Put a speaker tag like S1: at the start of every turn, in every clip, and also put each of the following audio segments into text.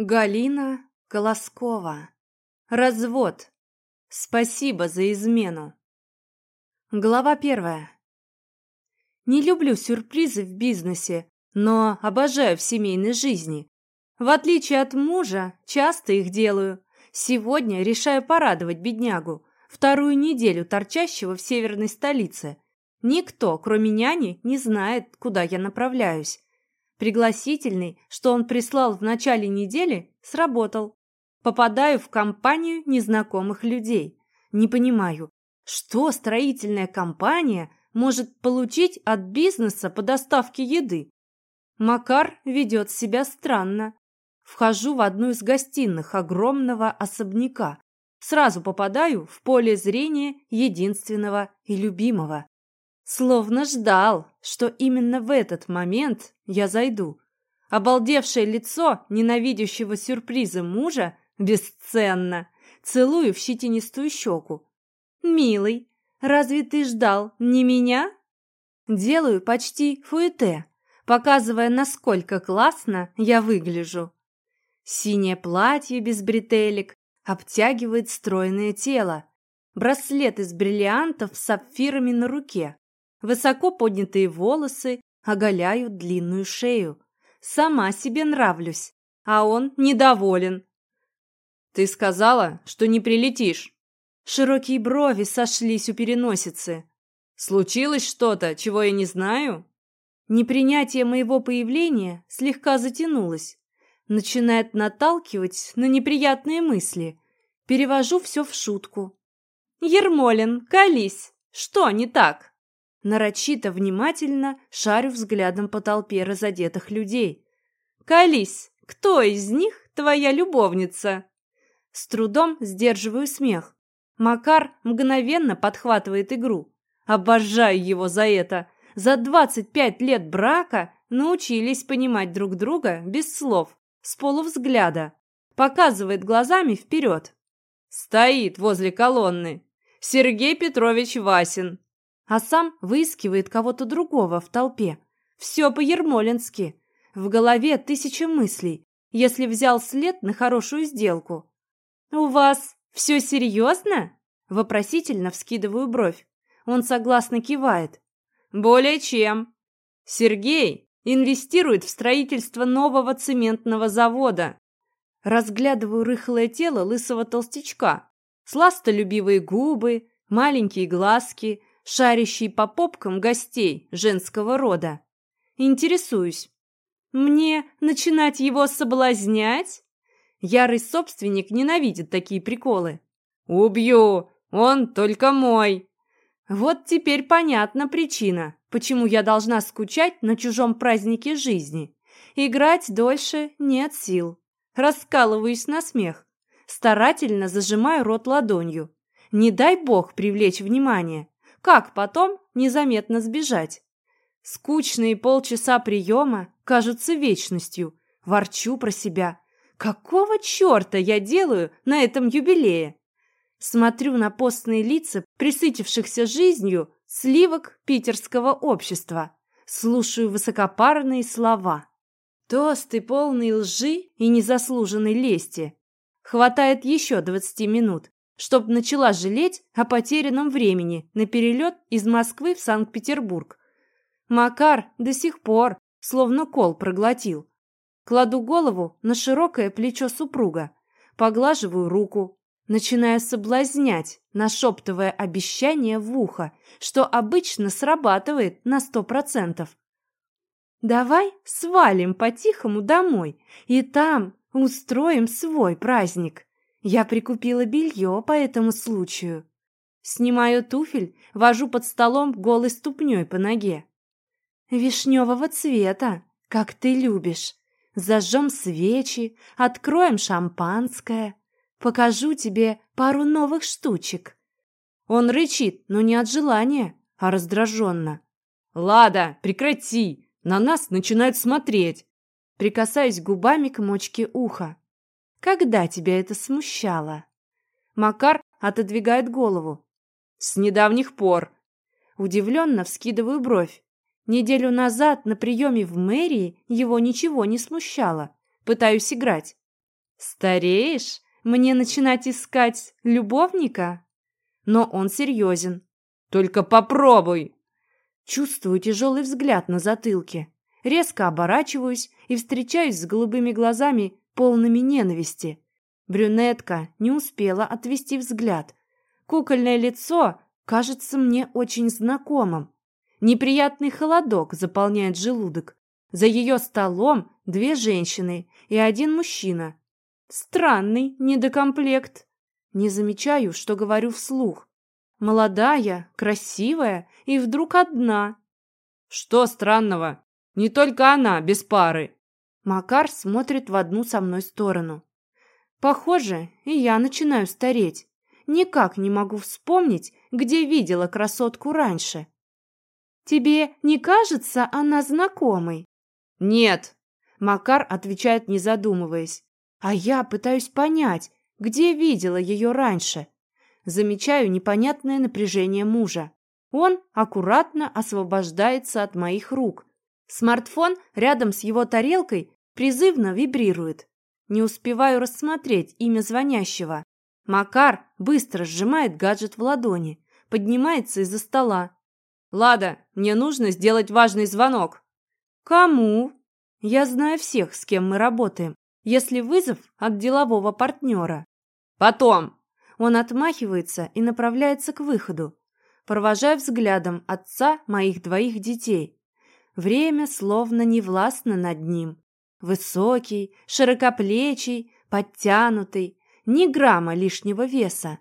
S1: Галина Колоскова. Развод. Спасибо за измену. Глава первая. Не люблю сюрпризы в бизнесе, но обожаю в семейной жизни. В отличие от мужа, часто их делаю. Сегодня решаю порадовать беднягу, вторую неделю торчащего в северной столице. Никто, кроме няни, не знает, куда я направляюсь. Пригласительный, что он прислал в начале недели, сработал. Попадаю в компанию незнакомых людей. Не понимаю, что строительная компания может получить от бизнеса по доставке еды. Макар ведет себя странно. Вхожу в одну из гостиных огромного особняка. Сразу попадаю в поле зрения единственного и любимого. Словно ждал, что именно в этот момент я зайду. Обалдевшее лицо ненавидящего сюрприза мужа бесценно. Целую в щетинистую щеку. «Милый, разве ты ждал не меня?» Делаю почти фуэте, показывая, насколько классно я выгляжу. Синее платье без бретелек обтягивает стройное тело. Браслет из бриллиантов с сапфирами на руке. Высоко поднятые волосы оголяют длинную шею. Сама себе нравлюсь, а он недоволен. «Ты сказала, что не прилетишь?» Широкие брови сошлись у переносицы. «Случилось что-то, чего я не знаю?» Непринятие моего появления слегка затянулось. Начинает наталкивать на неприятные мысли. Перевожу все в шутку. «Ермолин, колись! Что не так?» Нарочито внимательно шарю взглядом по толпе разодетых людей. «Колись, кто из них твоя любовница?» С трудом сдерживаю смех. Макар мгновенно подхватывает игру. Обожаю его за это. За двадцать пять лет брака научились понимать друг друга без слов, с полувзгляда. Показывает глазами вперед. Стоит возле колонны. Сергей Петрович Васин а сам выискивает кого-то другого в толпе. Все по-ермолински. В голове тысяча мыслей, если взял след на хорошую сделку. «У вас все серьезно?» Вопросительно вскидываю бровь. Он согласно кивает. «Более чем. Сергей инвестирует в строительство нового цементного завода. Разглядываю рыхлое тело лысого толстячка. Сластолюбивые губы, маленькие глазки, шарящий по попкам гостей женского рода. Интересуюсь. Мне начинать его соблазнять? Ярый собственник ненавидит такие приколы. Убью! Он только мой! Вот теперь понятна причина, почему я должна скучать на чужом празднике жизни. Играть дольше нет сил. Раскалываюсь на смех. Старательно зажимаю рот ладонью. Не дай бог привлечь внимание. Как потом незаметно сбежать? Скучные полчаса приема кажутся вечностью. Ворчу про себя. Какого черта я делаю на этом юбилее? Смотрю на постные лица, присытившихся жизнью, сливок питерского общества. Слушаю высокопарные слова. Тосты полные лжи и незаслуженной лести. Хватает еще двадцати минут, чтоб начала жалеть о потерянном времени на перелет из Москвы в Санкт-Петербург. Макар до сих пор словно кол проглотил. Кладу голову на широкое плечо супруга, поглаживаю руку, начиная соблазнять, нашептывая обещание в ухо, что обычно срабатывает на сто процентов. «Давай свалим по-тихому домой, и там устроим свой праздник». Я прикупила белье по этому случаю. Снимаю туфель, вожу под столом голой ступней по ноге. Вишневого цвета, как ты любишь. Зажжем свечи, откроем шампанское. Покажу тебе пару новых штучек. Он рычит, но не от желания, а раздраженно. «Лада, прекрати! На нас начинают смотреть!» Прикасаюсь губами к мочке уха. Когда тебя это смущало? Макар отодвигает голову. С недавних пор. Удивленно вскидываю бровь. Неделю назад на приеме в мэрии его ничего не смущало. Пытаюсь играть. Стареешь? Мне начинать искать любовника? Но он серьезен. Только попробуй. Чувствую тяжелый взгляд на затылке. Резко оборачиваюсь и встречаюсь с голубыми глазами, полными ненависти. Брюнетка не успела отвести взгляд. Кукольное лицо кажется мне очень знакомым. Неприятный холодок заполняет желудок. За ее столом две женщины и один мужчина. Странный недокомплект. Не замечаю, что говорю вслух. Молодая, красивая и вдруг одна. Что странного? Не только она, без пары. Макар смотрит в одну со мной сторону. Похоже, и я начинаю стареть. Никак не могу вспомнить, где видела красотку раньше. Тебе не кажется она знакомой? Нет, Макар отвечает, не задумываясь. А я пытаюсь понять, где видела ее раньше. Замечаю непонятное напряжение мужа. Он аккуратно освобождается от моих рук. Смартфон рядом с его тарелкой призывно вибрирует. Не успеваю рассмотреть имя звонящего. Макар быстро сжимает гаджет в ладони, поднимается из-за стола. «Лада, мне нужно сделать важный звонок». «Кому?» «Я знаю всех, с кем мы работаем, если вызов от делового партнера». «Потом!» Он отмахивается и направляется к выходу. Провожаю взглядом отца моих двоих детей. Время словно не властно над ним. Высокий, широкоплечий, подтянутый, ни грамма лишнего веса.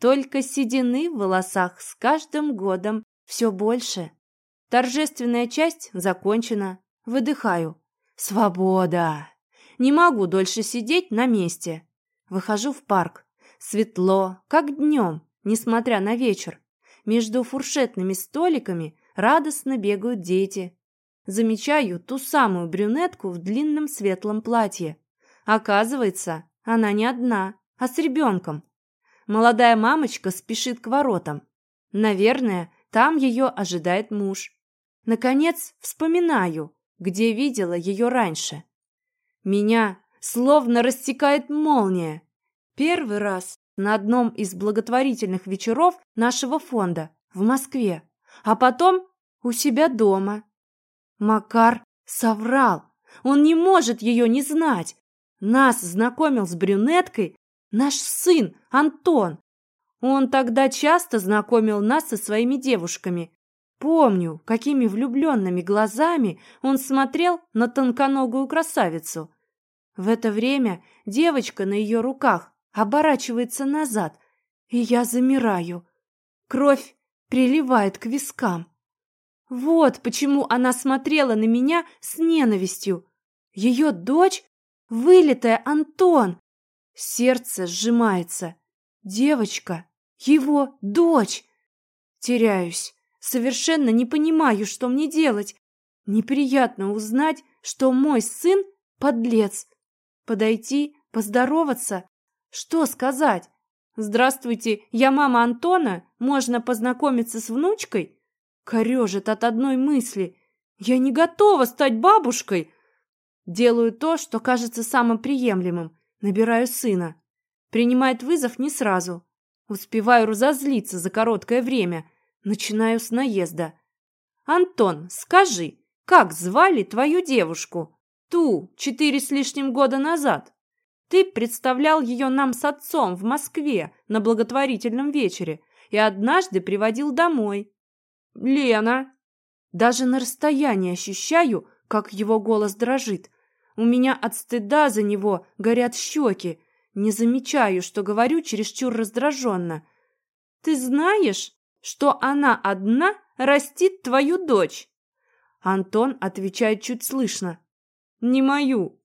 S1: Только седины в волосах с каждым годом все больше. Торжественная часть закончена. Выдыхаю. Свобода! Не могу дольше сидеть на месте. Выхожу в парк. Светло, как днем, несмотря на вечер. Между фуршетными столиками радостно бегают дети. Замечаю ту самую брюнетку в длинном светлом платье. Оказывается, она не одна а с ребенком. Молодая мамочка спешит к воротам. Наверное, там ее ожидает муж. Наконец, вспоминаю, где видела ее раньше. Меня словно рассекает молния. Первый раз на одном из благотворительных вечеров нашего фонда в Москве, а потом у себя дома. Макар соврал. Он не может ее не знать. Нас знакомил с брюнеткой Наш сын, Антон. Он тогда часто знакомил нас со своими девушками. Помню, какими влюбленными глазами он смотрел на тонконогую красавицу. В это время девочка на ее руках оборачивается назад, и я замираю. Кровь приливает к вискам. Вот почему она смотрела на меня с ненавистью. Ее дочь — вылитая Антон, Сердце сжимается. Девочка, его дочь. Теряюсь. Совершенно не понимаю, что мне делать. Неприятно узнать, что мой сын — подлец. Подойти, поздороваться. Что сказать? «Здравствуйте, я мама Антона. Можно познакомиться с внучкой?» Корежит от одной мысли. «Я не готова стать бабушкой!» Делаю то, что кажется самым приемлемым. Набираю сына. Принимает вызов не сразу. Успеваю разозлиться за короткое время. Начинаю с наезда. «Антон, скажи, как звали твою девушку? Ту, четыре с лишним года назад. Ты представлял ее нам с отцом в Москве на благотворительном вечере и однажды приводил домой. Лена. Даже на расстоянии ощущаю, как его голос дрожит. У меня от стыда за него горят щеки. Не замечаю, что говорю чересчур раздраженно. «Ты знаешь, что она одна растит твою дочь?» Антон отвечает чуть слышно. «Не мою».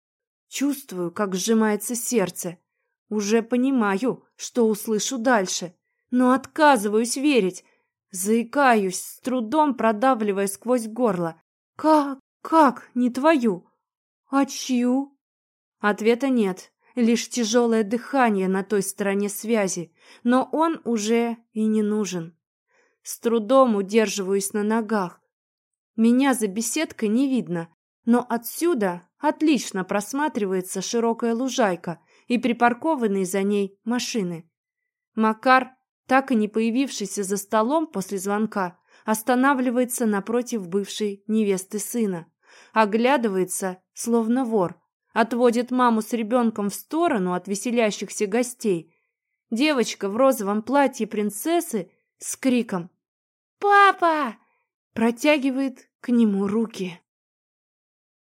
S1: Чувствую, как сжимается сердце. Уже понимаю, что услышу дальше, но отказываюсь верить. Заикаюсь, с трудом продавливая сквозь горло. «Как? Как? Не твою?» «А чью?» Ответа нет, лишь тяжелое дыхание на той стороне связи, но он уже и не нужен. С трудом удерживаюсь на ногах. Меня за беседкой не видно, но отсюда отлично просматривается широкая лужайка, и припаркованные за ней машины. Макар, так и не появившийся за столом после звонка, останавливается напротив бывшей невесты сына, оглядывается, словно вор, отводит маму с ребенком в сторону от веселящихся гостей. Девочка в розовом платье принцессы с криком «Папа!» протягивает к нему руки.